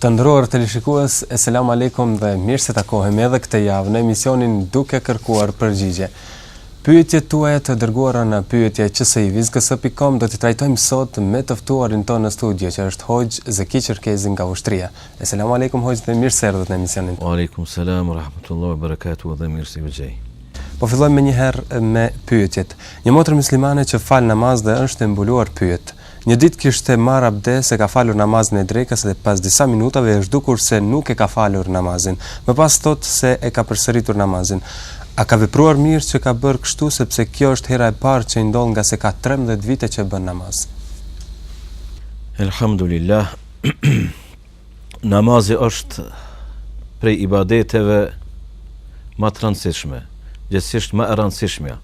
Të nderuar teleshikues, selam alejkum dhe mirë se takohemi edhe këtë javë në emisionin Duke kërkuar përgjigje. Pyetjet tuaja të dërguara në pyetje@qsi-ks.com do t'i trajtojmë sot me të ftuarin tonë në studio, që është Hoxhë Zeki Çerkezi nga Vushtrria. Selam alejkum Hoxhë dhe mirë se erdhët në emisionin tonë. Alejkum selam rahmetullahi ve berekatuhu dhe mirë se ju gjej. Po fillojmë menjëherë me pyetjet. Një motër myslimane që fal namaz dhe është e mbuluar pyet, Një ditë kishte marrë abdest, e ka falur namazin e drekës dhe pas disa minutave i është dukur se nuk e ka falur namazin. Më pas thotë se e ka përsëritur namazin. A ka vepruar mirë që ka bërë kështu, sepse kjo është hera e parë që i ndodh ngase ka trembëdhjetë vite që bën namaz. Elhamdulilah. Namazi është prej ibadeteve ma të rëndësishme, gjithsesi ma e rëndësishmja.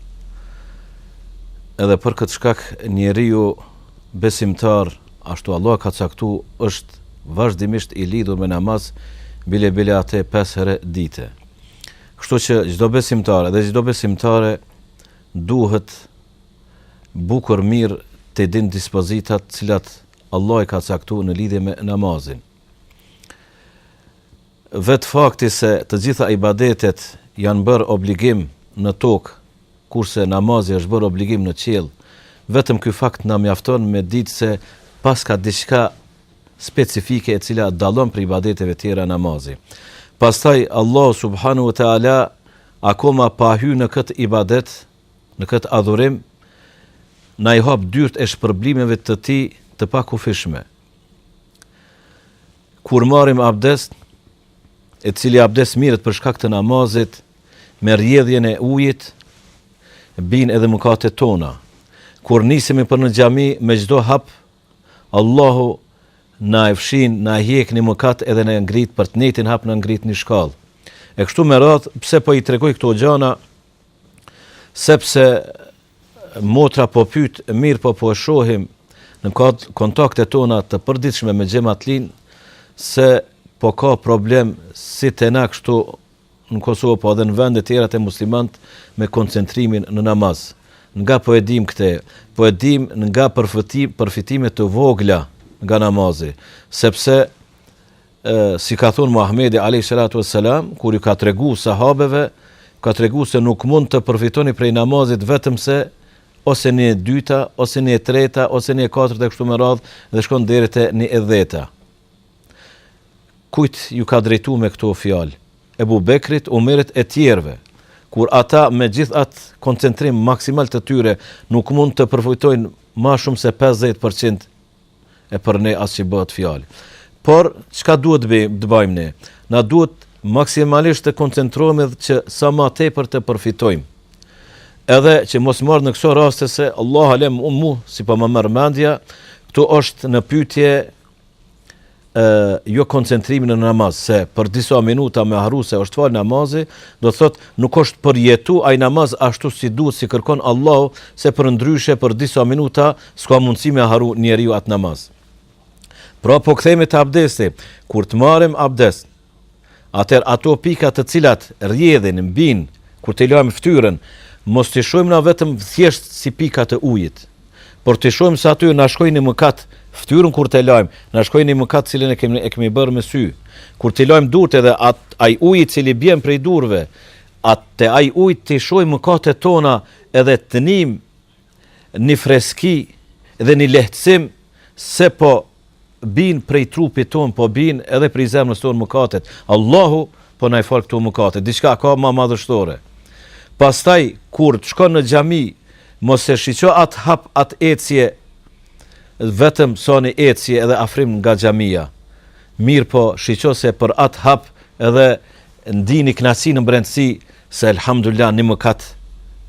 Edhe për këtë shkak njeriu besimtar, ashtu Allah ka caktu, është vazhdimisht i lidur me namaz, bile bile ate pes herë dite. Kështu që çdo besimtar edhe çdo besimtare duhet bukur mirë t'i din dispozitat të cilat Allahu i ka caktu në lidhje me namazin. Vetë fakti se të gjitha ibadetet janë bërë obligim në tokë, kurse namazi është bërë obligim në qiell, vetëm ky fakt na mjafton me ditë se paska diçka specifike e cila dallon prej ibadeteve tjera namazi. Pastaj Allahu subhanahu wa taala akoma pa hy në këtë ibadet, Në këtë adhurim, na i hap dyert e shpërblimeve të Tij të pakufishme. Kur marrim abdest, e cili abdest mirret për shkak të namazit, me rrjedhjen e ujit, bin edhe mëkatet tona. Kur nisemi për në xhami, me çdo hap, Allahu na e fshin, na e hjek një mëkat edhe na ngrit, për të njëjtin hap na ngrit një shkallë. E kështu me radhë, pse po i tregoj këto gjana, Sepse motra po pyet, mirëpo po e shohim në kontaktet tona të përditshme me xhematlinë se po ka problem si te na kështu në Kosovë po edhe në vende tjera te muslimanët me koncentrimin në namaz. Nga po e dim këte? Po e dim nga përfitime të vogla nga namazi, sepse E, si ka thunë Muhamedi alayhi salatu wassalam, kur i ka tregu sahabeve, ka tregu se nuk mund të përfitoni prej namazit vetëm se ose një e dyta, ose një e treta, ose një e katërta e kështu me radhë dhe shkon deri te një e dhjeta. Kujt ju ka drejtu me këto fjalë? Ebu Bekrit, Umerit e tjerëve, kur ata me gjithë atë koncentrim maksimal të tyre nuk mund të përfitojnë ma shumë se 50% e për ne as që bëhet fjalë. Por çka duhet të bëjmë, të bëjmë ne? Na duhet maksimalisht të koncentrohemi dhe që sa më tepër të përfitojmë. Edhe që mos marr në këso raste se Allah alem unë mu, si po ma merr mendja, këtu është në pyetje e jokoncentrimi në namaz, se për disa minuta me harru se është falë namazi, do të thotë nuk është përjetu ai namaz ashtu si duhet si kërkon Allahu, se përndryshe për disa minuta s'ka mundësi me harru njeriu atë namaz. Pra po kthehemi te abdesti, kur të marrim abdest, atëherë ato pika të cilat rrjedhin, bijnë, kur t'i lajmë fytyrën, mos t'i shohim na vetëm thjesht si pika të ujit, por t'i shohim se aty na shkoi një mëkat, fytyrën kur të lajmë, na shkoi një mëkat cilin e kemi e kemi bërë me sy. Kur t'i lajmë durtë edhe at, ai uji i cili bjen prej durëve, at, te ai ujë t'i shohim mëkatet tona edhe të nijmë Ni freski dhe ni lehtësim se po bijnë prej trupit tonë po bijnë edhe prej zemrës tonë mëkatet Allahu po na i fal këto mëkate e çka ka ma madhështore pastaj kur të shkon në xhami mos e shiqo atë hap atë ecje vetëm si një ecje edhe afrim nga xhamia mirëpo shiqo se për atë hap edhe ndij ni kënaqësi në brendësi se elhamdulillah ni mëkat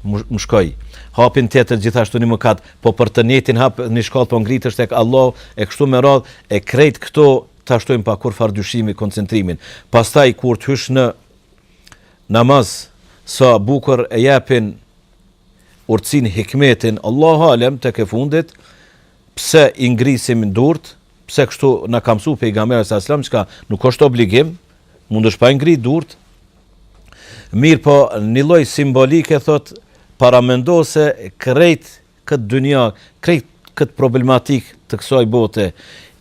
më shkoi hapin tjetër gjithashtu ni mëkat po për të njëjtin hap ni shkallë po ngritësh tek Allahu e kështu me radhë e krejt këto ta shtojmë pa kurfar dyshimi koncentrimin pastaj kur të hysh në namaz sa bukur e japin urtësin hikmetin Allahu alem tek e fundit Pse i ngrisim durt, pse kështu na ka mësu pejgamberi sa selam çka nuk është obligim, mundësh pa i ngri durt, mirëpo një lloj simbolike thot paramendo se krejt kët dynja, krejt kët problematik të kësaj bote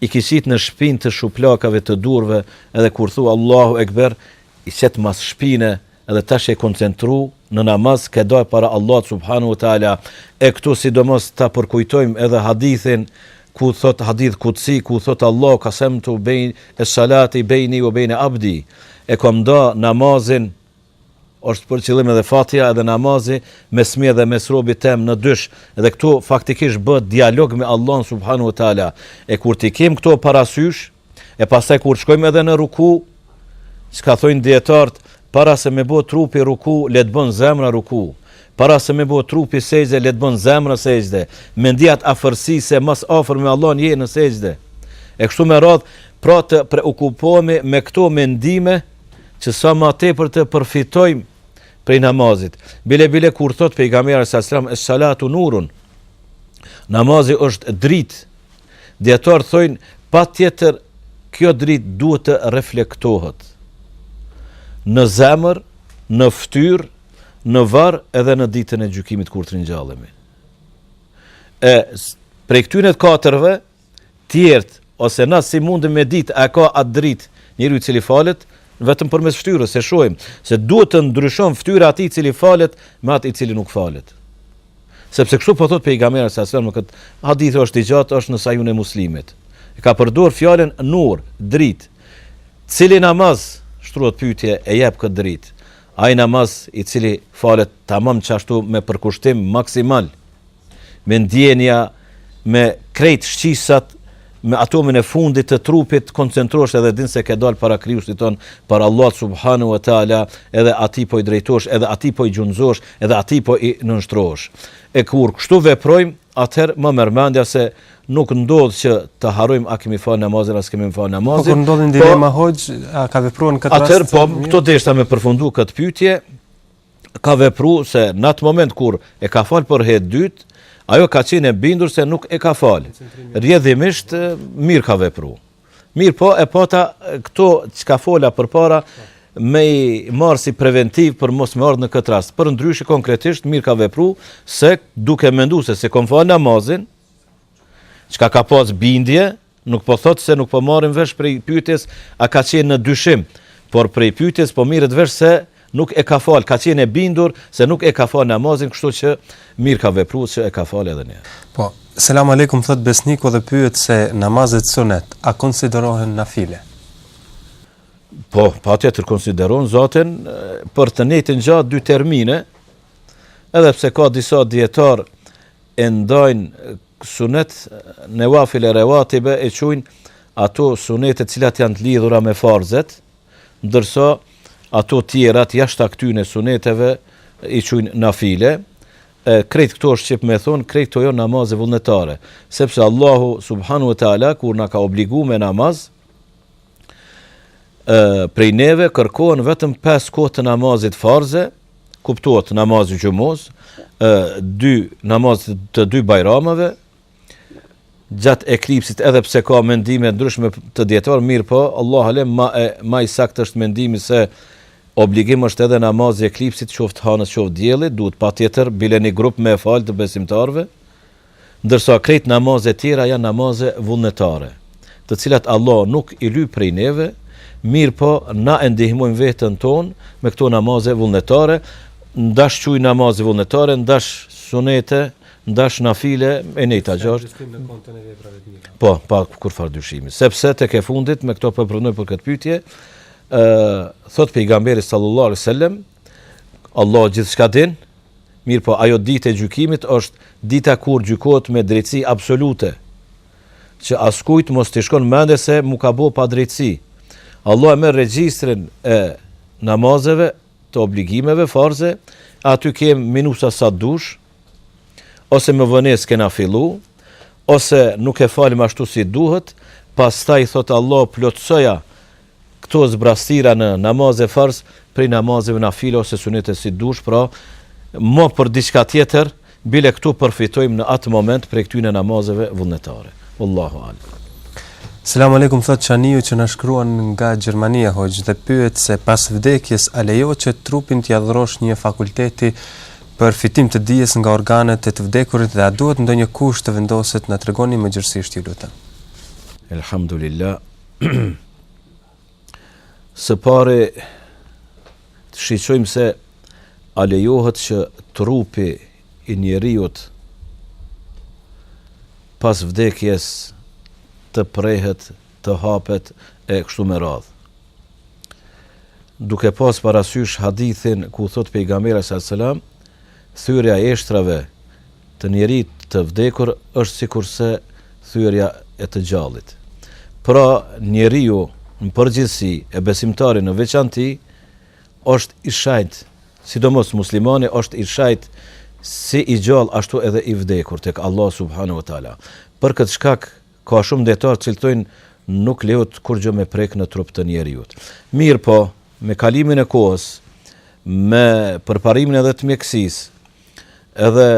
i ki qit në shpinë të shuplakave të durve edhe kur thu Allahu ekber i qet mas shpine Edhe tash je koncentru në namaz ke dalë para Allahut subhanu wa ta'ala e këtu sidomos ta përkujtojmë edhe hadithin ku thot hadith kudsi ku thot Allahu kasemtu es-salate bejni wa bejne abdi e kam nda namazin është për qëllim edhe Fatiha edhe namazi mes meje dhe mes robit tem në dysh edhe këtu faktikisht bëhet dialog me Allahun subhanu wa ta'ala e kur t'i kem këto parasysh E pastaj kur shkojmë edhe në ruku, çka thojnë dijetarët, para se me bo trupi ruku, le të bën zemra ruku, para se me bo trupi sejde, le të bën zemra sejde, me ndi at afërsi se ma s'afër me Allahun je në sejde. E kështu me radh, pra të preokupohemi me këto mendime që sa më tepër të përfitojmë prej namazit. Bile bile kur thot pejgamberi sallallahu alajhi wasallam salatu nurun. Namazi është dritë Dijetarët thojnë, patjetër kjo dritë duhet të reflektohet në zemër, në ftyrë, në varr edhe në ditën e gjykimit kur të ringjallemi. E prej këtyne të katërve, tjertë ose na si mundemi me ditë a ka atë dritë njeriu i cili falet, vetëm përmes ftyrës e shohim se duhet të ndryshon ftyra e atij i cili falet me atë i cili nuk falet. Sepse kështu po thotë Pejgamberi a.s. në këtë hadith është i gjatë është në Sahihun e Muslimit. E ka përdorur fjalën nur, dritë. Cili namaz, shtrohet pyetje, e jep këtë dritë? Ai namaz i cili falet tamam qashtu me përkushtim maksimal, me ndjenja me krejt shqisat me atomin e fundit të trupit koncentrohesh edhe din se ke dal para krijuesit tonë para Allahut subhanehu ve teala edhe atij po i drejtohesh edhe atij po i gjunjëzohesh edhe atij po i nënshtrohesh e kur kështu veprojmë atëherë më merr mendja se nuk ndodh që të harrojmë a kemi fal namazin a s'kemi fal namazin. Po kur ndodhin dilema, po hoxhë, a ka vepruar në këtë rast? Atëherë po këto deshta me përfundu këtë pyetje, ka vepru se n'at moment kur e ka fal për herë t'dytë ajo ka qenë e bindur se nuk e ka fal rrjedhimisht mirë ka vepru mirëpo e pata këto çka fola përpara me i marrë si preventiv për mos me ardhë në këtë rast. Përndryshe konkretisht mirë ka vepru se duke mendu se s'e kom falë namazin, Çka ka pas bindje, nuk po thotë se nuk po marrim vesh prej pyetjes a ka qenë në dyshim, por prej pyetjes po mirret vesh se nuk e ka falë, ka qenë e bindur se nuk e ka falë namazin, kështu që mirë ka vepruar që e ka falë edhe një herë. Po, selam alejkum thotë Besniku dhe pyet se namazet sunet a konsiderohen nafile? Po, patjetër konsiderohen zaten për të njëjtën gjë dy termine, edhe pse ka disa dijetarë e ndajnë sunet nevafile revatibe e quajnë ato sunete të cilat janë të lidhura me farzet, ndërsa ato të tjerat jashtë këtyne suneteve i quajnë nafile. E krejt këto është qysh me thonë, krejt këto janë namaze vullnetare, sepse Allahu subhanehu ve teala kur na ka obligu me namaz, prej neve kërkohen vetëm pesë kohë të namazit farze, kuptohet namazi i xhumas, e, dy namaz të dy bajramave, gjatë eklipsit edhe pse ka mendime të ndryshme te dijetarët, mirëpo, Allahu alem, ma, e, ma i sakt është mendimi se obligim është edhe namazi i eklipsit qoftë hanës qoftë diellit, duhet patjetër bile një grup me e falë të besimtarëve, Ndërsa krejt namazet tjera janë namaze vullnetare, të cilat Allahu nuk i lyp prej neve, mirëpo na e ndihmojmë vehten tonë me këto namaze vullnetare, ndash quj namaze vullnetare, ndash sunete, ndash nafile, e njejta gjë. Sepse gjithkujt në kontën e veprave të mira. Po, pa kurrfarë dyshimi. Sepse tek e fundit, me këto po e përfundojmë për këtë pyetje, ë thotë pejgamberi sallallahu alejhi wasallam, Allahu gjithçka din, Mirëpo ajo ditë e gjykimit është dita kur gjykohet me drejtësi absolute, që askujt mos t'i shkon mendja se mu ka bo padrejtësi. Allah e merr regjistrin e namazeve, të obligimeve farze, e aty kem minusa sa dush, ose me vonesë kena fillu, ose nuk e falim ashtu si duhet, pastaj thotë Allahu plotësoja Këto zbrastira në namaze farz prej namazeve nafile ose sunete si dush, pra, më për diçka tjetër, bile këtu përfitojmë në atë moment prej këtyne namazeve vullnetare. Wallahu a'lam. Selam alejkum thot Çaniu që na shkruan nga Gjermania hoxhë dhe pyet se pas vdekjes a lejohet që trupin t'ia dhurosh një fakulteti për fitim të dijes nga organet të të vdekurit dhe a duhet ndonjë kusht të vendoset na tregoni më gjerësisht ju lutem. Elhamdulillah Së pari, të shiqojmë se a lejohet që trupi i njeriut pas vdekjes të prehet, të hapet e kështu me radhë. Duke pas parasysh hadithin ku thot pejgamberi sallallahu alajhi wasallam, Thyerja e eshtrave të njeriut të vdekur është sikurse thyerja e të gjallit. Pra, njeriu në përgjithësi e besimtari në veçanti është i shejt, sidomos muslimani është i shejtë si i gjallë ashtu edhe i vdekur tek Allahu subhanahu wa taala. Për këtë shkak Ka shumë dijetarë të cilët thonë nuk lejohet kurgjo me prek në trup të njeriut. Mirëpo, me kalimin e kohës, me përparimin edhe të mjekësisë, edhe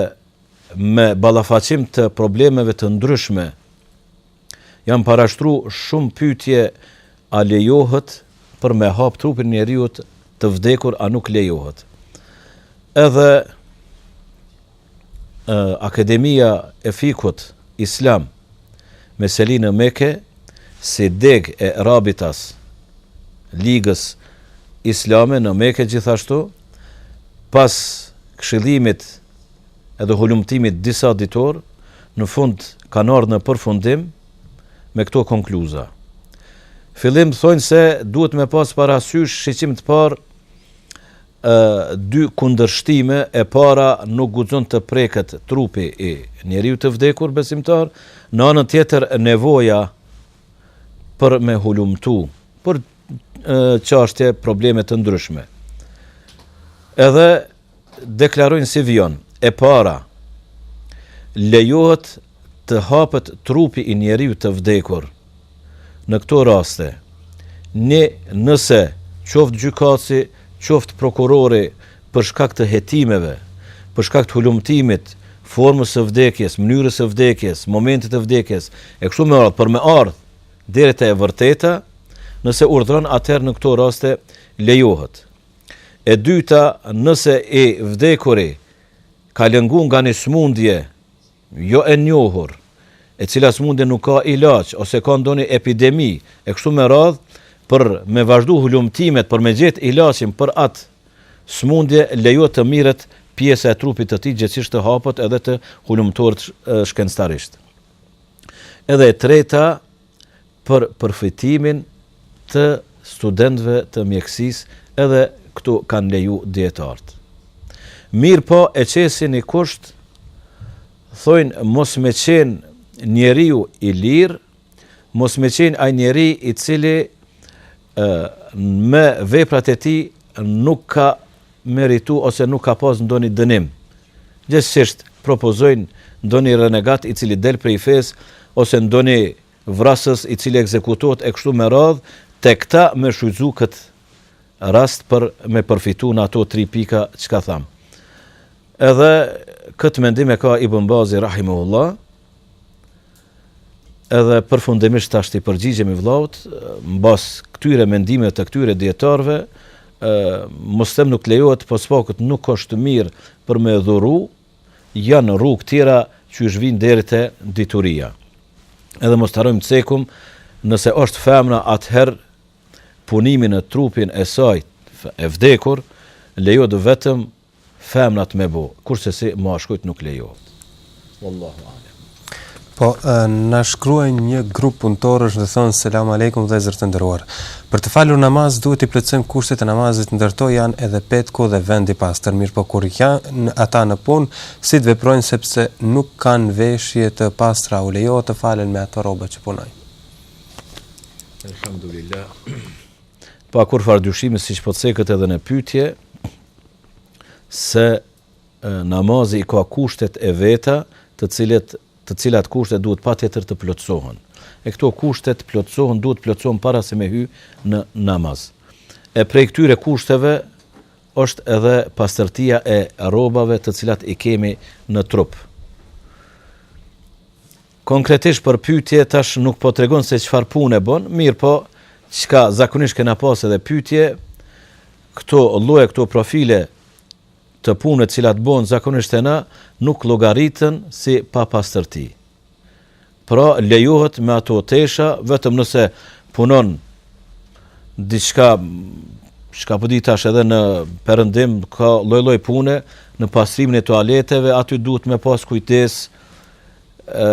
me ballafaqim të problemeve të ndryshme, janë parashtru shumë pyetje a lejohet për me hap trupin e njeriut të vdekur a nuk lejohet. Edhe. Akademia e Fikhut Islam me seli në Mekë si degë e Rabitas, Ligës Islame në Mekë gjithashtu, pas këshillimit edhe hulumtimit disaditor, në fund kanë ardhur në përfundim me këto konkluza. Fillim thonë se duhet me pas parasysh shiqimin të parë dy kundërshtime e para nuk guxon të preket trupi i njeriut të vdekur besimtar në anën tjetër nevoja për me hulumtu për çashtje probleme të ndryshme edhe deklarojnë si vijon e para lejohet të hapet trupi i njeriut të vdekur Në këto raste, një nëse qoftë gjykatësi, qoftë prokurori për shkak të hetimeve, për shkak të hulumtimit, formës së vdekjes, mënyrës së vdekjes, momentit të vdekjes, e kështu me radhë, për me ardhë deri te e vërteta, nëse urdhëron atëherë në këto raste lejohet. E dyta, nëse i vdekuri ka lëngu nga një sëmundje, jo e njohur, e cila sëmundje nuk ka ilaç ose ka ndonjë epidemi e kështu me radhë, për me vazhdu hulumtimet për me gjetë ilaçin për atë sëmundje lejohet të mirret pjesa e trupit të tij gjegjësisht të hapet edhe të hulumtohet shkencëtarisht. Edhe e treta, për përfitimin të studentëve të mjekësisë edhe këtu kanë leju dijetarët mirëpo e qesin ni kusht thojnë mos me qen njeriu i lir mos me qen ai njeri i cili me veprat e tij nuk ka meritu ose nuk ka pas ndonjë dënim. Gjegjësisht, propozojnë ndonjë renegat i cili del prej fesë ose ndonjë vrasës i cili ekzekutohet e kështu me radhë te këta me shfrytëzu këtë rast për me përfitu në ato tri pika çka thamë. Edhe këtë mendim e ka Ibën Bazi rahimehullah. Edhe përfundimisht tash t'i përgjigjemi vëllaut, mbas këtyre mendimeve të këtyre dijetarëve, ë mos them nuk lejohet, po së paku nuk është mirë për me dhuru, janë rrugë tjera qysh vijnë deri te dituria. Edhe mos harrojmë cekum, nëse është femra atëherë punimi në trupin e saj e vdekur lejohet vetëm femrat me bo, kurrsesi mashkujt nuk lejohet. Wallahu alem. Po na shkruan një grup punëtorësh dhe thon selam aleikum vëllezër të nderuar. Për të falur namaz duhet t'i plotësojmë kushtet e namazit ndër to janë edhe petku dhe vendi i pastër. Mirpo kur janë ata në punë, si të veprojnë sepse nuk kanë veshje të pastra, u lejohet të falen me ato rroba që punojnë? Elhamdulillah. Pa kurrfarë dyshimi, siç po cekët edhe në pyetje, se namazi i ka kushtet e veta, të cilet të cilat kushte duhet patjetër të plotësohen. E këto kushtet plotësohen, duhet të plotësohen para se me hy në namaz. E prej këtyre kushteve është edhe pastërtia e rrobave të cilat i kemi në trup. Konkretisht për pyetje tash nuk po tregon se çfarë pune bën, mirëpo çka zakonisht kena pas edhe pyetje, këso lloje, këto profile të punëve të cilat bëhen zakonisht te na nuk llogariten si papastërti. Pra lejohet me ato tesha vetëm nëse punon diçka çka po di tash edhe në perëndim ka lloj-lloj pune në pastrimin e tualeteve, aty duhet me pas kujdes ë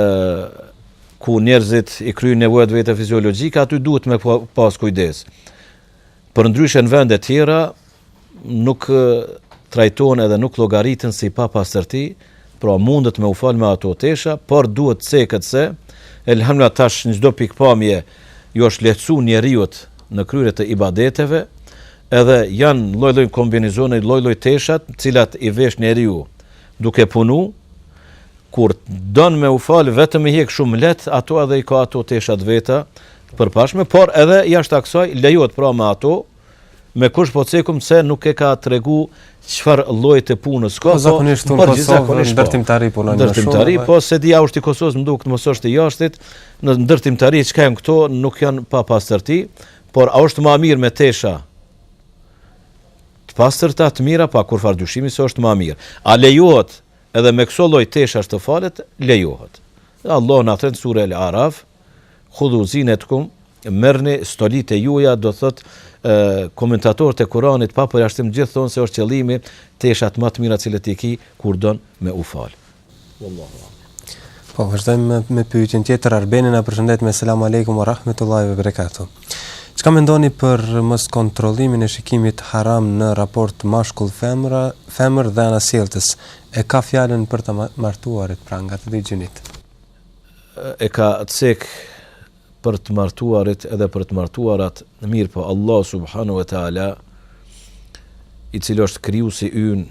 ku njerëzit i kryejnë nevojat e veta fiziologjike, aty duhet me po, pas kujdes. Përndryshe në vende tjera, nuk trajtohen edhe nuk llogariten si papastërti, pra mundet me u fal me ato tesha, por duhet cekët se, elhamdulilah tash në çdo pikpamje, ju është lehtësu njeriut në kryerje të ibadeteve, edhe janë lloj-lloj kombinizone, lloj-lloj tesha, të cilat i vesh njeriu duke punu, Kur don me u fal vetëm i hek shumë leht ato edhe i ka ato tesha të veta të përpashme, por edhe jashtë kësaj lejohet pra me ato me kusht po cekim se nuk e ka tregu çfarë lloji të punës ka po, po zakonisht po, po zakonisht po. ndërtimtari punon në ndërtimtari po s'e di a është i Kosovës më duket mos është i jashtit në ndërtimtari çka janë këto nuk janë papastërti por a është më mirë me tesha të pastërta të mira pa kurfar dyshimi se është më mirë a lejohet Edhe me këso lloj teshash të falet lejohet. Dhe Allahu ka thënë në sure El Araf, Khudhu zinetkum, merrni stolitë e juja, do thotë komentatorët e Kuranit pa përjashtim gjithë thonë se është qëllimi teshat më të mira të cilat i ki kur don me u fal. Wallahu a'lam. Po vazhdojmë me, me pyetjen tjetër. Arbeni na përshëndet me selam aleikum wa rahmetullahi wa barakatuh. Çka mendoni për moskontrollimin e shikimit haram në raport mashkull-femra, femër dhe anasjelltës? E ka fjalën për të martuarit, pra nga të dy gjinitë. E ka cek për të martuarit edhe për të martuarat, mirëpo Allahu subhanahu wa taala i cili është krijuesi ynë,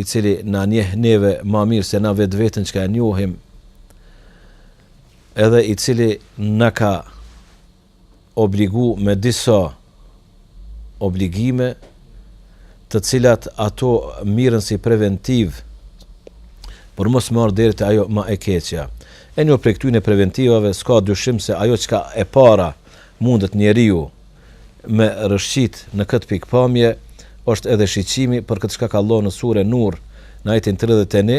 i cili na njeh neve ma mirë se na vetveten çka e njohim, edhe i cili na ka obligu me disa obligime, të cilat ato merren si preventivë për mos me ardhur deri te ajo ma e keqja. E njo prej këtyre preventivave s'ka dyshim se ajo çka e para mundet njeriu me rrëshqit në këtë pikëpamje është edhe shiqimi për këtë çka ka Allahu në sure Nur në ajetin tridhet e ni,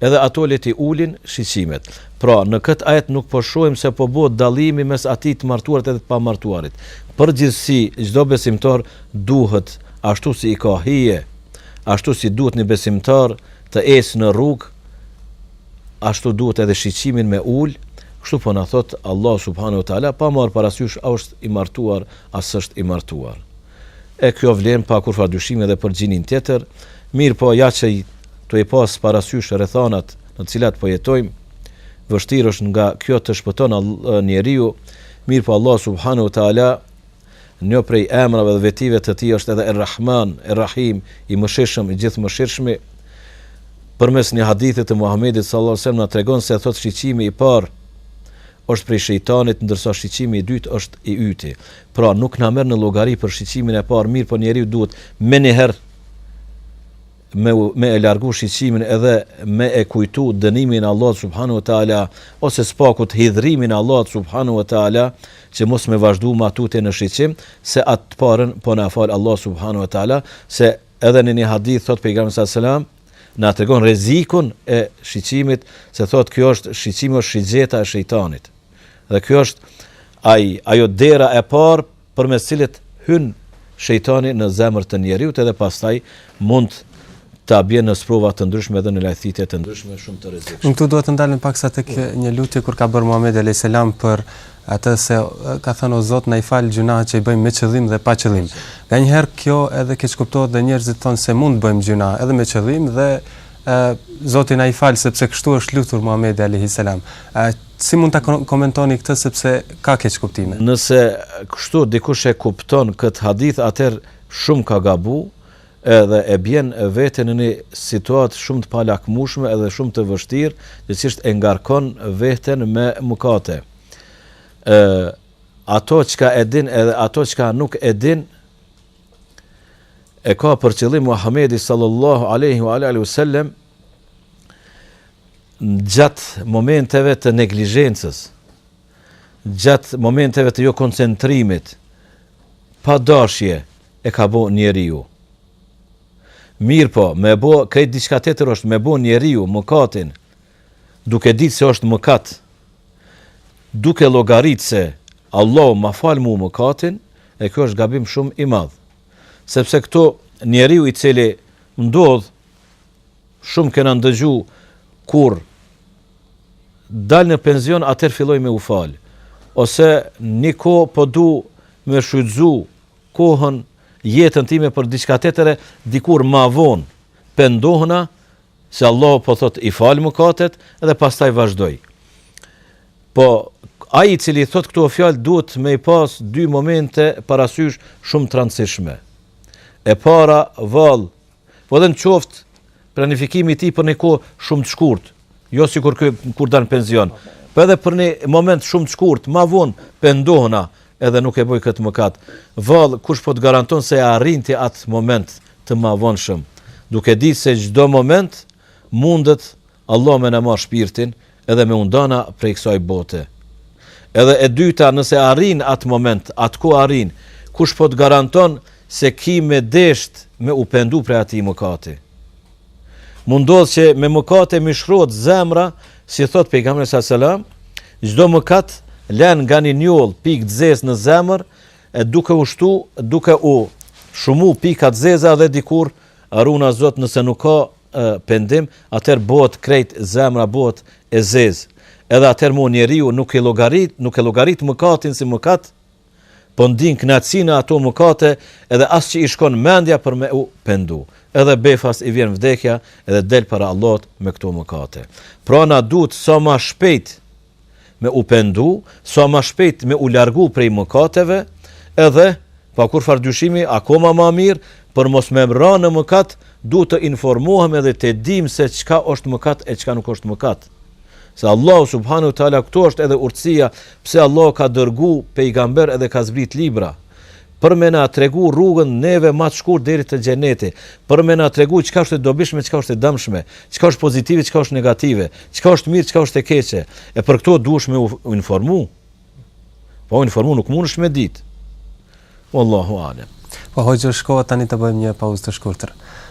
Edhe ato le t'i ulin shiqimet. Pra, në këtë ajet nuk po shohim se po bëhet dallimi mes atij të martuarit edhe të pamartuarit. Përgjithësisht çdo besimtar duhet ashtu si i ka hije, ashtu si duhet një besimtar të ecë në rrugë, ashtu duhet edhe shiqimin me ul, kështu po na thotë Allahu subhanehu teala pa marrë parasysh a është i martuar a s'është i martuar. e kjo vlen pa kurrfarë dyshimi edhe për gjinin tjetër, mirëpo ja që tue pasë parasysh rrethanat në të cilat po jetojmë, vështirë është nga kjo të shpëton njeriu, mirëpo Allahu subhane u teala një prej emrave dhe vetive të tij është edhe Er-Rahman, Er-Rahim, i mëshirshëm, i gjithëmëshirshmi. Përmes një hadithi të Muhamedit sallallahu alaihi wasallam na tregon se thotë shiqimi i parë është prej shejtanit ndërsa shiqimi i dytë është i yti. Pra nuk na merr në llogari për shiqimin e parë mirëpo njeriu duhet menjëherë me me e largu shiqimin edhe me e kujtu dënimin e Allahut subhanahu wa taala ose spakut hidhrimin e Allahut subhanahu wa taala që mos me vazhdu ma tutje në shiqim se atë parën po na fal Allah subhanahu wa taala se edhe në një hadith thot pejgamberi sallallahu alaihi wasallam Na tregon rrezikun e shiqimit se thotë kjo është shiqimi është shigjeta e shejtanit dhe kjo është ai ajo dera e parë përmes të cilës hyn shejtani në zemër të njeriut edhe pastaj mund ta bjen në sprova të ndryshme dhe në lajthitje të ndryshme shumë të rrezikshme. Unë këtu dua të ndalem paksa tek një lutje që e ka bërë Muhamedi alayhis salam për atë se ka thënë o Zot na i fal gjynahet që i bëjmë me qëllim dhe pa qëllim. Nganjëherë kjo edhe keqkuptohet dhe njerëzit thonë se mund të bëjmë gjynah edhe me qëllim dhe ë Zoti na i fal sepse kështu është lutur Muhamedi alejhi selam. Ë si mund ta komentoni këtë sepse ka keqkuptime? Nëse kështu dikush e kupton këtë hadith atëherë shumë ka gabu, Edhe e bjen veten në një situatë shumë të palakmushme edhe shumë të vështirë, gjithësisht e ngarkon veten me mëkate. E, ato çka e din edhe ato çka nuk e din, e ka për qëllim Muhamedi sallallahu alaihi wa alihi wasallam gjatë momenteve të neglizhencës, Gjatë momenteve të jokoncentrimit, pa dashje, e ka bo njeriu. Mirëpo, me e bo krejt diçka tjetër është me bo njeriu mëkatin, duke ditë se është mëkat, duke llogaritë se Allahu ma fal mu mëkatin, e kjo është gabim shumë i madh. Sepse këtu njeriu i cili ndodh, Shumë kena ndëgju kur dal në penzion atëherë filloj me u fal. Ose niherë po du me shfrytëzu kohën, jetën time për diçka tjetër, dikur ma vonë pendohna se Allahu po thotë i fal mëkatet dhe pastaj vazhdoj. Po ai i cili i thotë këto fjalë duhet me i pas dy momente parasysh shumë të rëndësishme. E para vallë Po edhe në qoftë planifikimi i tij për një kohë shumë të shkurtë, jo sikur kur, kur dal në penzion, po edhe për një moment shumë të shkurtë, ma vonë pendohna edhe nuk e boj këtë mëkat. Vallë, kush po të garanton se e arrin ti atë moment të mavonshëm, duke di se çdo moment mundet Allah me na marrë shpirtin edhe me u nda na prej kësaj bote edhe e dyta nëse arrin atë moment atë kohë arrin kush po të garanton se ki me dasht me u pendu prej atij mëkati mund të ndodh që me mëkate m'u nxi krejt zemra si thot pejgamberi alejhi selam çdo mëkat len nga një njollë pikë të zezë në zemër e duke u shtu duke u shumu pikat zeza dhe dikur na ruaj Zot nëse nuk ka pendim, atëherë bohet krejt zemra bohet e zezë. Edhe atëherë mo njeriu nuk e llogarit, nuk e llogarit mëkatin si mëkat, po ndin kënaqësi në ato mëkate, edhe as që i shkon mendja për me u pendu. Edhe befas i vjen vdekja, edhe del para Allahut me këto mëkate. Pra na duhet sa ma shpejt me u pendu, sa ma shpejt me u largu prej mëkateve, edhe, pa kurrfarë dyshimi, akoma ma mirë, për mos me ra në mëkat, duhet të informohemi edhe të dimë se çka është mëkat e çka nuk është mëkat. Se Allahu subhanahu teala këtu është edhe urtësia pse Allahu ka dërgu pejgamber edhe ka zbrit libra, Për me na tregu rrugën neve ma të shkurt deri te xheneti, për me na tregu çka është e dobishme çka është e dëmshme, çka është pozitive çka është negative, çka është mirë çka është e keqe, e për këto duhesh me u informu, pa u informu nuk mundesh me ditë. Wallahu alem. Po hoxhë është koha tani të bëjmë një pauzë të shkurtër.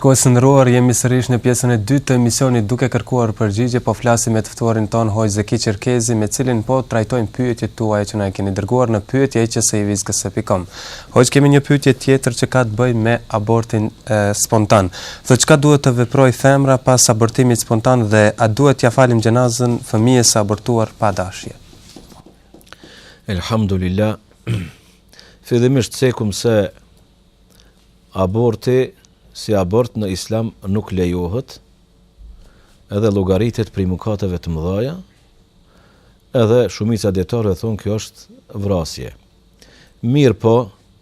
Shikues të nderuar jemi sërish në pjesën e dytë të emisionit duke kërkuar përgjigje po flasim me të ftuarin tonë Hoxhë Zeki Çerkezi me të cilin po trajtojmë pyetjet tuaja që na i keni dërguar në pyetjeqsëivizkse.com. Hoxhë kemi një pyetje tjetër që ka të bëjë me abortin spontan. Thotë çka duhet të veprojë femra pas abortimit spontan dhe a duhet t'ja falim xhenazën fëmijës së abortuar pa dashje. Elhamdulillah. Fillimisht cekum se aborti si abort në islam nuk lejohet edhe llogaritet prej mëkateve të mëdhaja edhe shumica dijetarëve thonë kjo është vrasje. Mirëpo,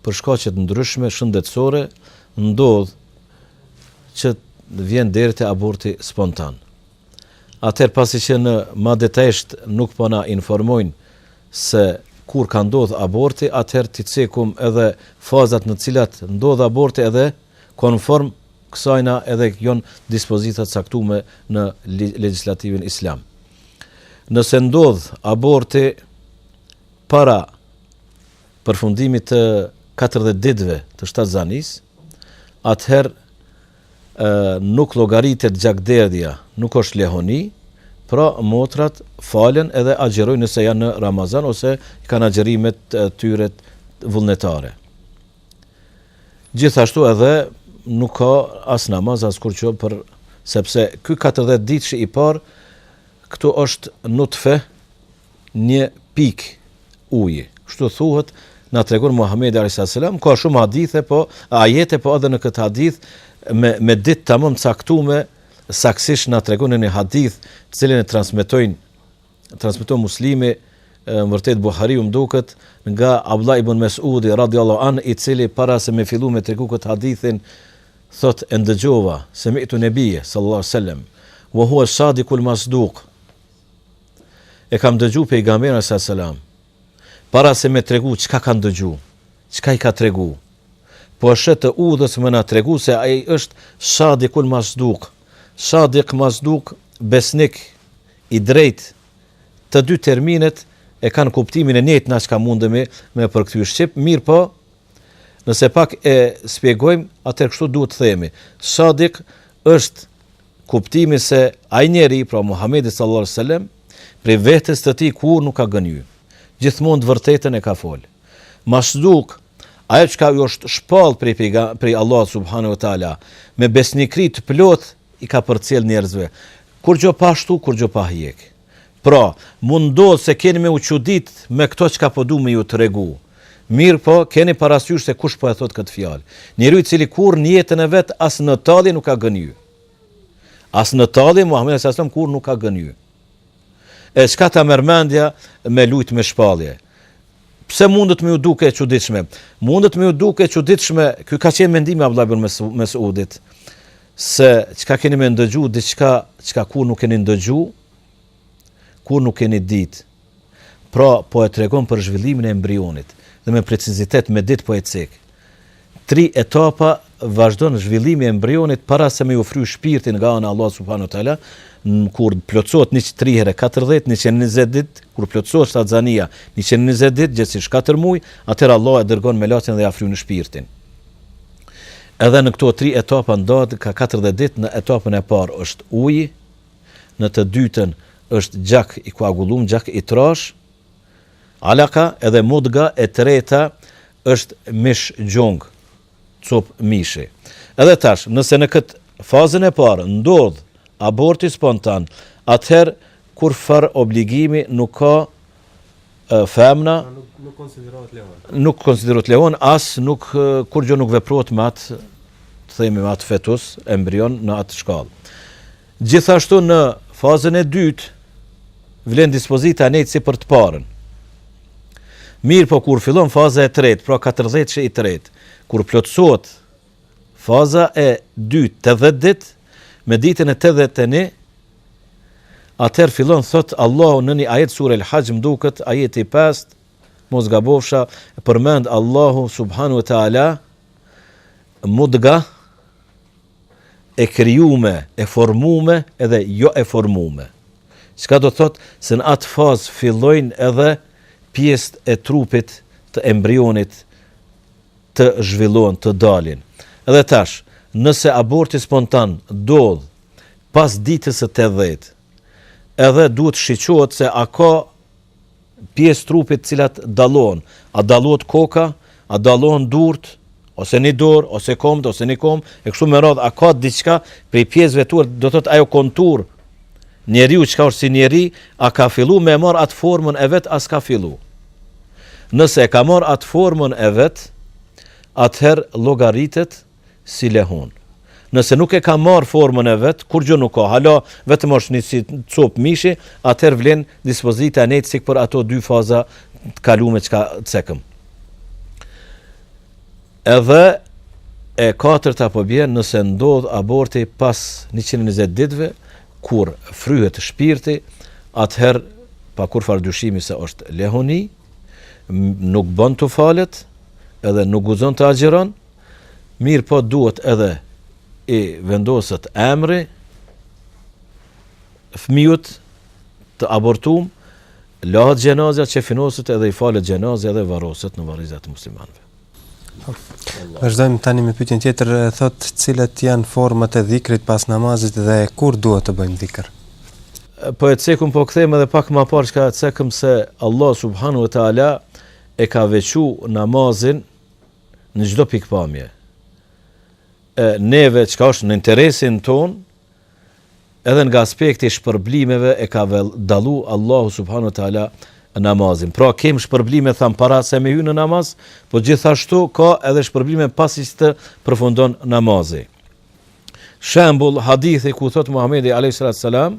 për shkaqe të ndryshme shëndetësore ndodh që vjen deri te aborti spontan. Atëherë pasi që në madetaisht nuk po na informojnë se kur ka ndodhur aborti, atëherë t'i cekum edhe fazat në të cilat ndodh aborti edhe konform kësaj ne edhe jon dispozitat caktume në legjislativin islam. Nëse ndodh aborti, Para përfundimit të katërdhjetë ditëve të shtatzanisë, atëherë nuk llogaritet gjakderdhja, nuk është lehoni, pra motrat falen edhe agjërojnë nëse janë në Ramazan ose i kanë agjërimet e tyre vullnetare. Gjithashtu edhe nuk ka as namaz as kurço sepse ky katërdhjetë ditëshi i parë këtu është nutfe, një pikë uji. Kështu thuhet, na tregon Muhamedi alejhi salatu selam, ka shumë hadithe po ajete po edhe në këtë hadith me me ditë tamam të caktuar saktësisht na tregon në një hadith të cilin e transmetojnë transmeton Muslimi në vërtet Buhariu më duket nga Abdullah ibn Mesudi radhiyallahu anhu i cili para se me fillu me tregu këtë hadithin thot e ndëgjova semi'tu nebije sallallahu sallam wa hua sadiku al masduq E kam dëgju pejgamberin alejhi salatu selam para se me tregu çka ka dëgju, çka i ka tregu. Po e sheh të udhës me na tregu se ai është Sadikul Masduk, Sadik Masduk, Besnik i drejtë. Të dy terminet e kanë kuptimin e njëjtë në çka mundemi me përkthy shqip, mirëpo nëse pak e spjegojmë atëherë kështu duhet të themi, Sadik është kuptimi se ai njeri, pra Muhamedi sallallahu alejhi ve selem, prej vetes të tij kurrë nuk ka gënjy. Gjithmonë të vërtetën e ka folë. Masduk, ajo çka iu është shpallë prej pejga, prej Allahut subhanehu ve teala, me besnikëri të plotë i ka përcjellë njerëzve, kurgjo pa shtu, kurgjo pa hjekë. Pra, mund të ndodhë se keni me u çuditë me këto çka po du me ju tregu. Mirëpo, keni parasysh se kush po e thotë këtë fjalë. Njeriu i cili kurrë n'jetën e vet as në tallje nuk ka gënjy. As në tallje Muhamedi alayhis salam kurrë nuk ka gënjy. E çka ta merr mendja me lujtë me shpallje. Pse mundet me ju duke e çuditshme? Mundet me ju duke e çuditshme, ky ka qenë mendimi i Abdullah ibn Mes'udit, Se çka keni me ndëgju diçka çka kurrë nuk keni ndëgju, kurrë nuk keni ditë. Pra, po e tregon për zhvillimin e embrionit dhe me precizitet me ditë po e cek. Tri etapa vazhdon zhvillimi i embrionit para se me ju fry shpirtin nga ana Allah subhanu tala, kur plotësohet tri herë 40, 120 ditë, kur plotësohet shtatzania 120 ditë, gjithsej katër muj, atëherë Allahu e dërgon melaqen dhe ia fryn shpirtin. Edhe në këto tri etapa ndahet ka katërdhjetë ditë, në etapën e parë është uji, në të dytën është gjak i koagulluem, gjak i trashë, alaka, edhe mudga, e treta është mish, gungë, copë mishi. Edhe tash, nëse në këtë fazën e parë ndodh aborti spontan, atëherë kurrfarë obligimi nuk ka femna pra nuk nuk konsiderohet lehon. Nuk konsiderohet lehon as nuk kurrgjë nuk veprohet me atë të themi me atë fetus, embrion në atë shkallë. Gjithashtu në fazën e dytë vlen dispozita e njejtë si për të parën. Mirëpo kur fillon faza e tretë, pra katërdhetshi i tretë, kur plotësohet Faza e dytë tetëdhjetë ditë, me ditën e tetëdhjetë e një, atëherë fillon thotë Allahu në një ajet sure El Hajj më duket ajeti i pestë, mos gabofsha, përmend Allahu subhanehu ve teala mudga e krijume, e formume edhe jo e formume. Çka do thotë se në atë fazë fillojnë edhe pjesët e trupit të embrionit të zhvillohen, të dalin. Edhe tash, nëse aborti spontan ndodh pas ditës së tetëdhjetë, edhe duhet shiqohet se a ka pjesë trupit të cilat dallohen, a dallohet koka, a dallohen durt, ose një dorë, ose kombt, ose një komb, e kështu me radhë, a ka diçka prej pjesëve t'kriuar, do të thotë ajo konturë, Njeriu çka është si njeri a ka fillu me e marrë atë formën e vet a s'ka fillu. Nëse e ka marrë atë formën e vet, atëherë llogaritet si lehon. Nëse nuk e ka marrë formën e vet, kurrgjë nuk ka, hala vetëm është një copë mishi, atëherë vlen dispozita e njejtë sikur për ato dy faza të kalume çka cekëm. Edhe e katërta po bjen nëse ndodh aborti pas njëqind e njëzet ditëve, kur fryhet shpirti, atëherë pa kurrfarë dyshimi se është lehonë, nuk bën të falet, edhe nuk guxon të agjëron, mirëpo duhet edhe i vendoset emri fëmijës të abortum, lahet gjenazja, qefinoset edhe i falet gjenazja dhe varroset në varrezat e muslimanëve. Vazhdojmë tani me pyetjen tjetër, thot cilat janë format e dhikrit pas namazit dhe kur duhet të bëjmë dhikr? Po e cekëm po kthehem edhe pak më parë çka cekëm se Allah subhanahu wa taala e ka veçu namazin në çdo pikpamje. E neve çka është në interesin ton, Edhe nga aspekti i shpërblimeve e ka dallu Allahu subhanahu wa ta'ala namazin. Pra kem shpërblime thamë para se me hy në namaz, po gjithashtu ka edhe shpërblime pasi që të përfundon namazi. Shembull hadithi ku thot Muhamedi alayhi salatu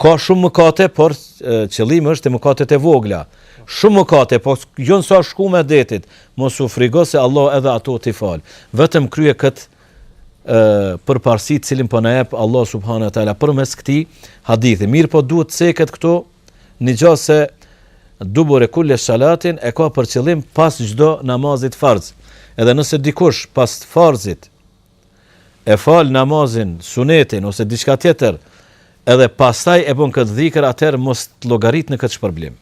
Ka shumë mëkate, por qëllimi është te mëkatet e vogla. Shumë mëkate, po jo sa shkuma e detit, mos u frigo se Allah edhe ato ti fal. Vetëm kryeje këtë përparësi të cilin po na jep Allah subhanahu wa taala përmes këtij hadithi. Mirëpo duhet të ceket këtu një gjë se dubure kulli salatin e ka për qëllim pas çdo namazit farz. Edhe nëse dikush pas farzit e fal namazin, sunetin ose diçka tjetër edhe pastaj e bën këtë dhikër atëherë mos e llogarit në këtë shpërblim.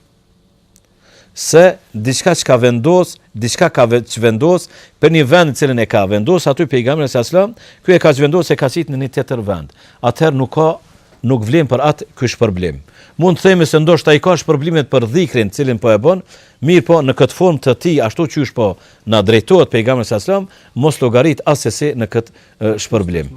Se diçka që ka vendos, diçka ka që vendos për një vend në cilën e ka vendos aty pejgamberi sa selam, ky e ka vendos e ka qit në një tjetër vend. Atëherë nuk ka nuk vlen për atë ky shpërblim. Mund të themi se ndoshta i ka shpërblimet për dhikrin, cilin po e bën, mirëpo në këtë formë të tij, ashtu qysh po na drejtohet pejgamberi sa selam, Mos llogarit assesi në këtë shpërblim.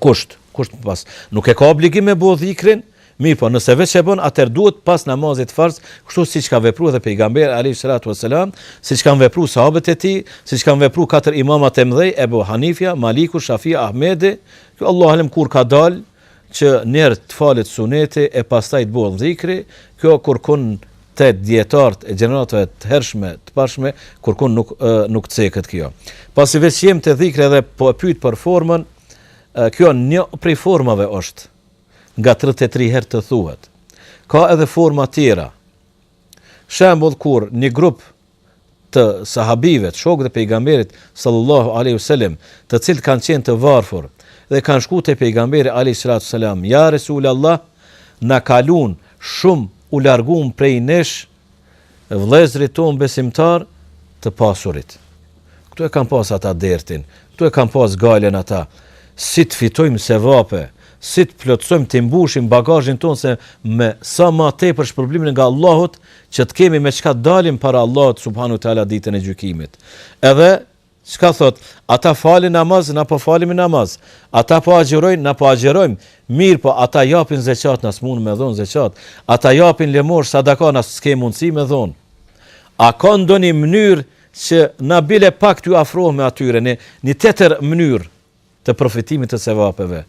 Kusht, kusht pas. Nuk e ka obligim me bo dhikrin, mirëpo nëse veç e bën atëherë duhet pas namazit farz, kështu siç ka vepru edhe pejgamberi alejhi selatu ue selam, siç kanë vepru sahabët e tij, siç kanë vepru katër imamat e mëdhenj, Ebu Hanifja, Maliku, Shafia, Ahmedi, kjo Allahu alem kur ka dalë, që njëherë të falet suneti e pastaj të bohet dhikri, kjo kurrkund te dijetarët e gjeneratave të hershme të parshme kurrkund nuk nuk ceket kjo. Pasi veç jem te dhikri edhe po pyet për formën, kjo një prej formave është, nga tridhjetë e tri herë të thuhet. Ka edhe forma tjera. Shembull kur një grup të Sahabëve, të shokëve të Pejgamberit sallallâhu alejhi ve sellem, të cilët kanë qenë të varfër dhe kanë shku te Pejgamberi alejhi selatu selam, Ja Resul Allah, na kalun shumë u largun prej nesh vëllezërit tonë besimtarë të pasurit. Këtu e kanë pas ata dertin, këtu e kanë pas gajlen ata. Si të fitojmë sevape, si të plotësojmë, të mbushim bagazhin tonë me sa ma tepër shpërblime nga Allahu që të kemi me çka të dalim para Allahut subhanu teala ditën e gjykimit. Edhe Çka thot? Ata falin namaz, na po falim namaz. Ata po agjërojnë, na po agjërojmë. Mirë po, ata japin zeqat, na s'mund me dhonë zeqat. Ata japin lemosh, sadaka, na s'kemi mundësi me dhonë. A ka ndoni mënyrë që na bile pak t'ju afrohemi atyre në një tjetër mënyrë të përfitimit të sevapeve.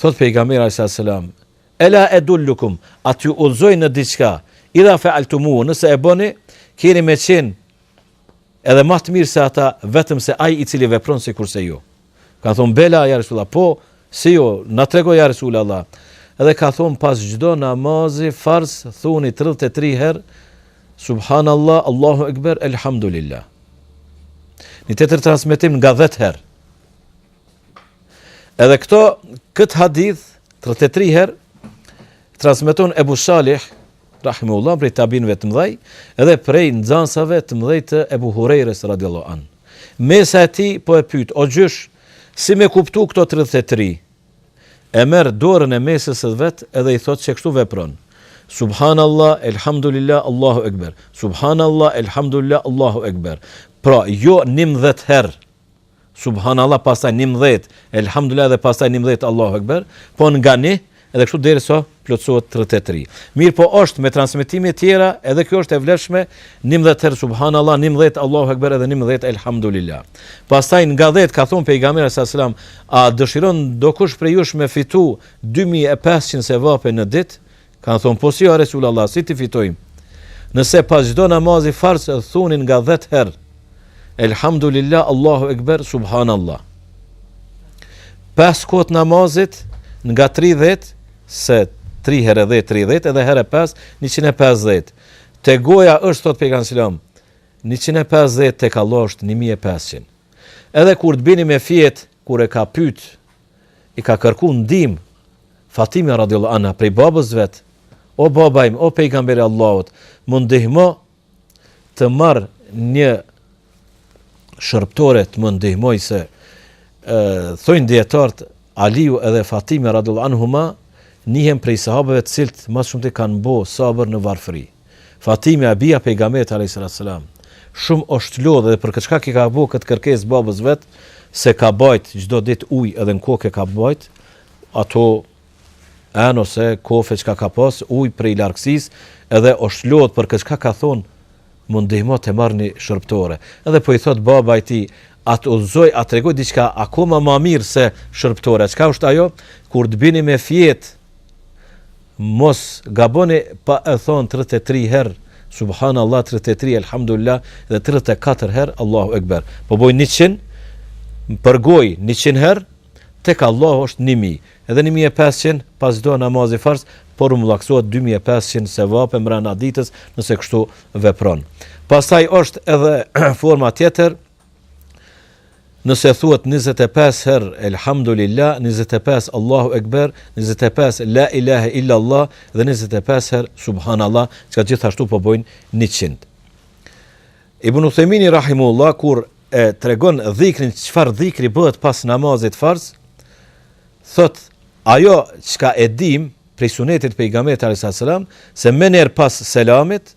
Thotë Pejgamberi alejhi salatu selam, Ela edullukum, a t'ju udhëzoj në diçka, idha fa'altumuhu, nëse e bëni, keni me qenë edhe ma të mirë se ata, vetëm se ai i cili vepron sikurse ju. Ka thonë, Bela, ja Resulallah, po, si jo, na trego ja Resulallah. Edhe ka thonë, pas çdo namazi farz, thoni tridhjetë e tri herë, Subhanallah, Allahu Ekber, Elhamdulillah. Në tjetër transmetim nga dhetë herë. Edhe këto, këtë hadith, tridhjetë e tri herë, transmeton Ebu Salih, rahimehullah prej tabinëve të mëdhej edhe prej nxansave të mëdhej të Ebu Hurejres radijallahu anh. Mesa e tij po e pyet, o gjysh, si me kuptu këto tridhjetë e tri? E merr dorën e mesës së vet edhe i thotë qe kështu vepron, Subhanallah, Elhamdulillah, Allahu Ekber, Subhanallah, Elhamdulillah, Allahu Ekber. Pra, jo njëmbëdhjetë herë. Subhanallah pastaj njëmbëdhjetë Elhamdulillah dhe pastaj njëmbëdhjetë Allahu Ekber, po nga një edhe kështu deri sa plotësohet tridhjetë e tri. Mirëpo është me transmetime tjera edhe kjo është e vlefshme njëmbëdhjetë herë Subhanallah, njëmbëdhjetë Allahu Ekber edhe njëmbëdhjetë Elhamdulillah. Pastaj nga dhjetë ka thonë Pejgamberi alejhi selam, a dëshiron ndokush prej jush me fitu dy mijë e pesëqind sevape në ditë, Kanë thonë, Po si jo Resulallah, si t'i fitojmë? Nëse pas çdo namazi farz thuni nga dhjetë herë, Elhamdulillah, Allahu Ekber, Subhanallah. Pesë kohët e namazit, nga 30, se 3 herë 10, 30, edhe herë 5, 150. Te goja është, thot Pejgamberi alejhi selam, 150 te Allahu është, 1500. Edhe kur të bini me fjetë, kur e ka pytë, i ka kërku ndihmë Fatime radijallahu anha prej babës vet, o baba im, o pejgamber i Allahut, më ndihmo të marr një shërbëtore të më ndihmoj se thojnë djetart Aliu edhe Fatime radijallahu anhuma njihen prej sahabëve të cilët më së shumti kanë bo sabër në varfëri. Fatimja, bija e Pejgamberit alejhi salatu ves selam, shumë osht lodh edhe për këtë shkak i ka bo këtë kërkesë babës vet se ka bajt çdo ditë ujë edhe në kokë e ka bajt ato enë ose kofe çka ka pas ujë prej largësisë edhe osht lodh për këtë shkak ka thonë më ndihmo të marr një shërbëtore. Edhe po i thot baba i saj, a të udhëzoj, a të tregoj diçka akoma ma mirë se shërbëtore. Çka është ajo? Kur të bini me fjetë, Mos gaboni pa e thonë tridhjetë e tri herë Subhanallah tridhjetë e tri Elhamdulillah dhe tridhjetë e katër herë Allahu Ekber po bojë njëqind për gojë njëqind herë te Allahu është një mijë edhe një mijë e pesëqind pas çdo namazi farz po shumëzohet dy mijë e pesëqind sevape mrena ditës nëse kështu vepron pastaj është edhe forma tjetër Nëse thuhet njëzet e pesë herë Elhamdulillah, njëzet e pesë Allahu Ekber, njëzet e pesë La ilahe illa Allah dhe njëzet e pesë herë Subhanallah, që gjithashtu po bëjnë njëqind. Ibn Uthemini Rahimehullah, kur e tregon dhikrin, çfarë dhikri bëhet pas namazit farz, thot, ajo çka e dim, prej sunetit Pejgamberit, se menjëherë pas selamit,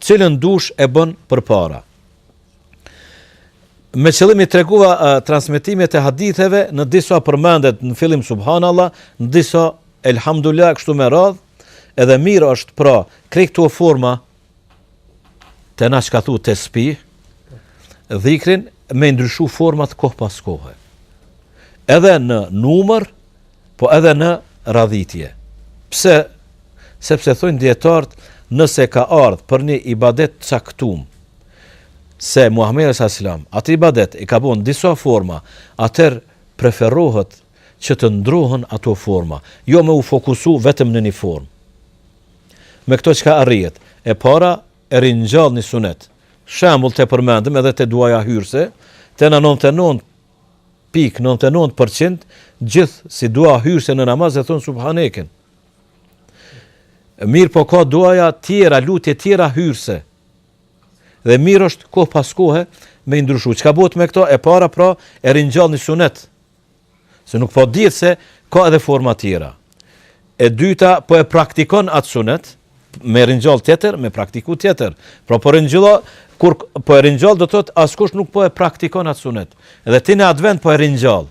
Cilën dush e bën përpara. Me qëllim i tregova transmetimet e haditheve, në disa përmendet në fillim subhanallah, në disa elhamdulillah kështu me radh, edhe mirë është pra krejt këto forma tana çka thu, tespi, dhikrin me ndryshu format kohë pas kohë. Edhe në numër, Po edhe në radhitje. Pse? Sepse thonë dijetarët nëse ka ardhë për një ibadet caktum se Muhamedi sallallahu alaihi wasallam atë ibadet e ka bo n'disa forma, atëherë preferohet që të ndrohen ato forma, jo me u fokusu vetëm në një formë. Me këto çka arrihet, e para e ringjall një sunet. Shembull e përmendëm edhe te duaja hyrse, te ne 99 Pikë nëntë e nëntë për qind gjithë si dua hyrëse në namaz e thonë subhaneken. Mirëpo ka duaja tjera, lutje tjera hyrëse. Dhe mirë është kohë pas kohë me i ndryshu. Çka bohet me këto e para pra e ringjall një sunet. Se nuk po dihet se ka edhe forma tjera. E dyta po e praktikon atë sunet. me ringjall tjetër, me praktiku tjetër. Pra po ringjallet, kur po e ringjall do të thotë askush nuk po e praktikon atë sunet. Dhe ti në atë vend po e ringjall.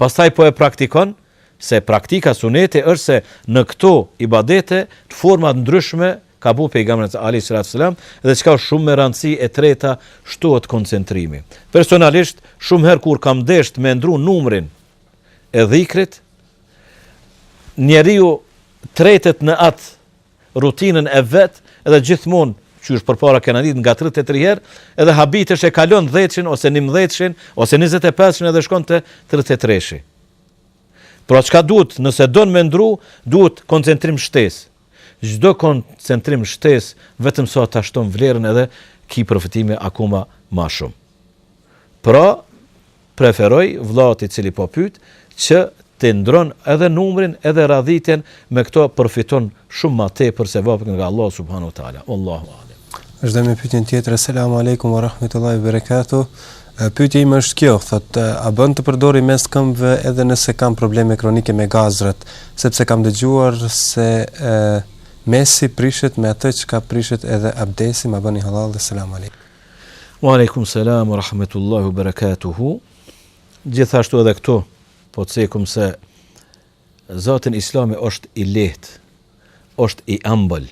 Pastaj po e praktikon se praktika suneti është se në këto ibadete forma të ndryshme ka bo pejgamberi sallallahu alaihi wasallam dhe çka është shumë me rëndësi e treta shtohet koncentrimi. Personalisht shumë herë kur kam deshtë me ndru numrin e dhikrit, njeriu tretet në atë rutinën e vet dhe gjithmonë qysh përpara kena ditë nga 33 herë, edhe habitesh e kalon 10-shin ose 11-shin ose 25-shin edhe shkon te 33-shi. Pra çka duhet, nëse don me ndru, duhet koncentrim shtesë. Çdo koncentrim shtesë vetëm sa ta shton vlerën edhe ki përfitime akoma më shumë. Pra, Preferoj, vëllaut i cili po pyet, që ti ndron edhe numrin edhe radhitjen, me këto përfiton shumë ma tepër sevapet nga Allahu subhanahu wa taala. Wallahu a'lem. Vazhdojmë me pyetjen tjetër. Eselamu alejkum wa rahmetullahi wa berekatuh. Pyetja ime është kjo, thotë, a bën të përdori mest këmbëve edhe nëse kam probleme kronike me gazrat, sepse kam dëgjuar se e, mesti prishet me atë që ka prishet edhe abdesi, ma bëni halal dhe selam alejkum. Wa alejkum selam wa rahmetullahi wa berekatuhu. Gjithashtu edhe këtu po cekum se zaten Islami është i lehtë, është i ambël,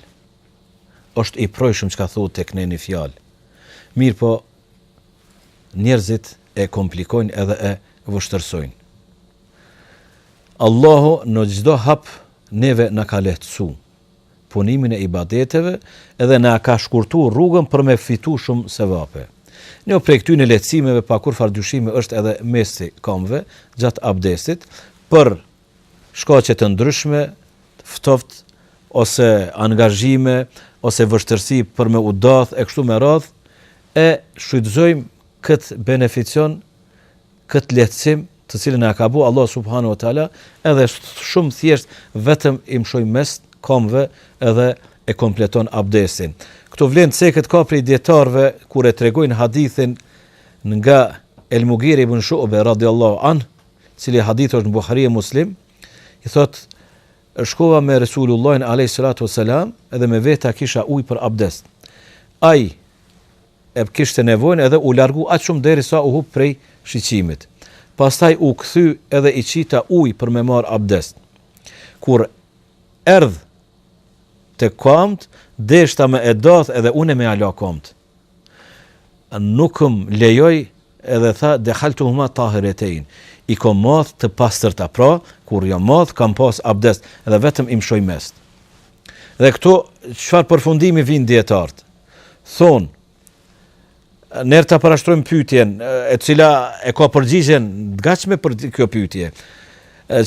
është i projshëm çka thuhet te ne një fjalë. Mirëpo njerëzit e komplikojnë edhe e vështërsojnë. Allahu në çdo hap neve na ka lehtësu. punimin e ibadeteve edhe na ka shkurtu rrugën për me fitu shumë sevape. Njo prej këtyne lehtësimeve pa kurrfarë dyshimi është edhe mesti kambëve gjatë abdestit, për shkaqe të ndryshme, ftoftë ose angazhime ose vështirësi për me u zdath e kështu me radhë, e shfrytëzojmë këtë beneficion, këtë lehtësim të cilin na ka bo Allahu subhanu e tala edhe është shumë thjesht vetëm i mshon mest komve edhe e kompleton abdestin këtu vlen të ceket, ka prej dijetarve kur e tregojnë hadithin nga El Mugire ibn Shu'be radiallahu anh i cili hadith është në Bukhari e Muslim i thot shkova me Resulullahin a.s. edhe me veti kisha uj për abdest aj e kishte nevojën edhe u largu aq shumë derisa u hup prej shiqimit. Pastaj u kthy edhe i qita ujë për me marrë abdest. Kur erdh tek kamtë, deshta me e zdath edhe une me ja la kamtë. Nuk më lejoj edhe tha edhaltuhuma tahiretejn, i kom math të pastërta, pra kur jam math kam pas abdest edhe vetëm i mshoj mest. Dhe këtu çfarë përfundimi vijnë dijetarët? thonë, njëherë ta parashtrojmë pytjen, e cila e ka përgjigjen, dga që me për kjo pytje,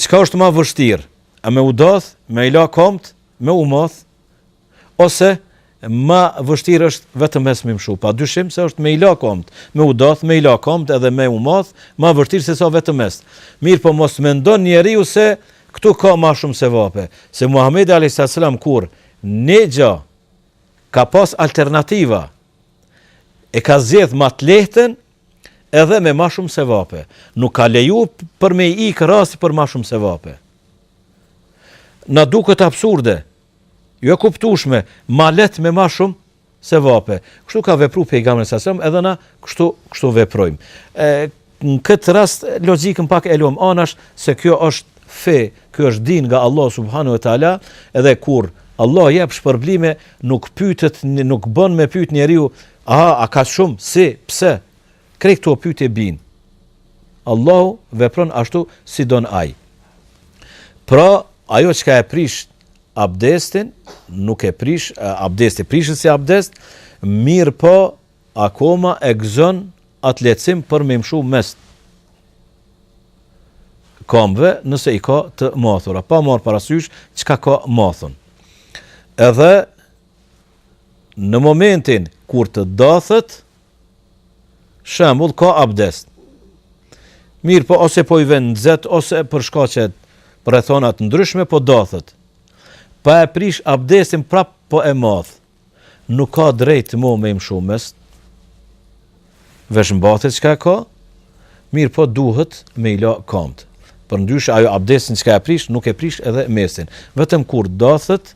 çka është ma vështirë, a me u doth, me i la komët, me u moth, ose ma vështirë është vetëm mes me mshu, pa dyshim se është me i la komët, me u doth, me i la komët edhe me u moth, ma vështirë se sa vetëm mes. Mirëpo mos mendon njeriu se këtu ka ma shumë sevape, se Muhammedi A.S. kur një gja Ka pas alternativa, e ka zgjedh ma të lehten edhe me ma shumë sevape. Nuk ka leju për me i ikë rasti për ma shumë sevape. Na duket absurde, jo e kuptushme, ma leht me ma shumë sevape. Kështu ka vepru pejgamberi alejhi selam edhe na kështu, kështu veprojmë. Në këtë rast logjikën pak e lëm anash se kjo është fe, kjo është din nga Allahu subhanehu ve teala edhe kur Allah jep shpërblime nuk pytet nuk bën me pyet njeriu a a ka shumë si pse krejt këto pyetje bin. Allahu vepron ashtu si don ai. Pra ajo çka e prish abdestin nuk e prish abdesti prishet si abdest mirëpo Akoma e gëzon atë lehtësim për me mshu mes kambve nëse i ka të mathura, pa marrë parasysh çka ka mathun. Edhe në momentin kur të dathet, shembull ka abdest. Mirëpo ose po i vjen nxet ose për shkaqe rrethona të ndryshme po dathet. Pa e prish abdestin prap po e math. Nuk ka drejt mo me i mshu mes veshmbathjes çka e ka, mirëpo duhet me i la kamt. Përndryshe ajo abdestin çka e prish, nuk e prish edhe mesin. Vetëm kur dathet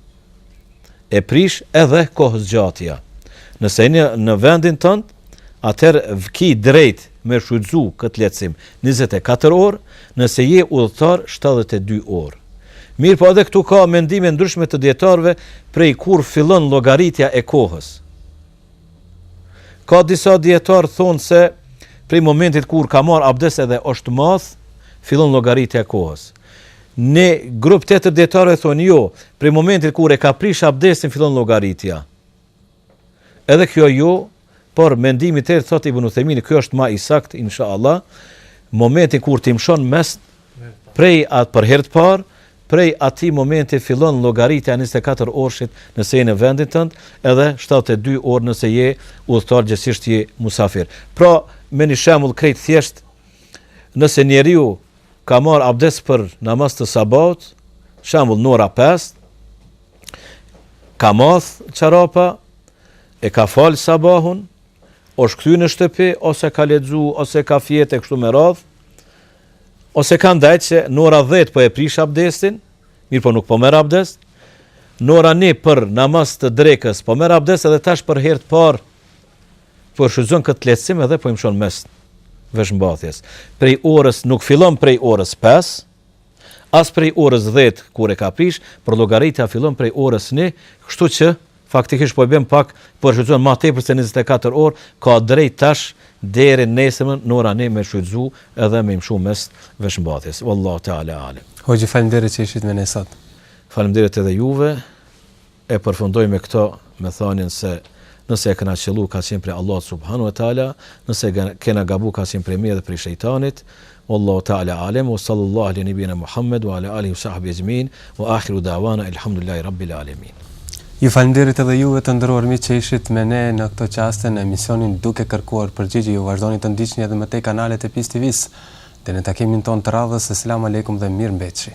e prish edhe kohëzgjatja. Nëse je në vendin tënd, atëherë ki drejt me shfrytzu këtë lehtësim njëzet e katër orë, nëse je udhëtar shtatëdhjetë e dy orë. Mirëpo edhe këtu ka mendime ndryshme të dijetarëve prej kur fillon llogaritja e kohës. Ka disa dijetarë thonë se prej momentit kur ka marrë abdes edhe është math, fillon llogaritja e kohës. Një grup tjetër dijetarëve thonë jo, prej momentit kur e ka prish abdesin fillon llogaritja. Edhe kjo jo, por mendimi i tretë thotë Ibën Uthejmini, ky është ma i saktë, insha Allah, momenti kur ti mshon mes prej atë për herë të parë, prej atij momenti fillon llogaritja e njëzet e katër orëshit nëse je në vendin tënd, edhe shtatëdhjetë e dy orë nëse je udhëtar gjegjësisht je musafir. Pra, me një shembull krejt thjesht, nëse njeriu ka marrë abdes për namaz të sabahut, shembull në ora pesë, ka math çarapa, e ka fal sabahun, është kthy në shtëpi ose ka lexu ose ka fjet e kështu me radhë, ose ka ndejt e në ora 10 po e prish abdestin, mirëpo nuk po merr abdest, në ora 1 për namaz të drekës po merr abdest edhe tash për herë të parë po e shfrytëzon këtë lehtësim edhe po i mshon mes'h veshmbathjes. Prej orës nuk fillon prej orës 5, As prej orës dhjetë kur e ka prish, por llogaritja fillon prej orës një, kështu që faktikisht po e bëjmë pak, po e shfrytëzojmë ma tepër se njëzet e katër orë, ka drejt tash deri në nesërmen në ora një me shfrytëzu edhe me i mshu mes'h veshmbathjes. Wallahu teala a'lem. Hoxhë faleminderit që ishit me ne sot. Faleminderit edhe juve. E përfundoj me këto, me thanien se nëse e kena qëllu ka qenë prej Allahut subhanu e teala, nëse kena gabu ka qenë prej meje dhe prej shejtanit, Wallahu ta'ala a'lem, wa sallallahu ala nebijjina Muhammed, wa ala alihi wa sahbihi exhmein, wa ahiru da'wana elhamdulillahi rabbil alemin. Ju faleminderit edhe juve të nderuar miq që ishit me ne në këto çaste në emisionin Duke kërkuar përgjigje. Ju vazhdoni të ndiqni edhe më tej kanalet e Peace TV-së. Deri në takimin tonë të radhës, Selam Alejkum dhe mirëmbetshi!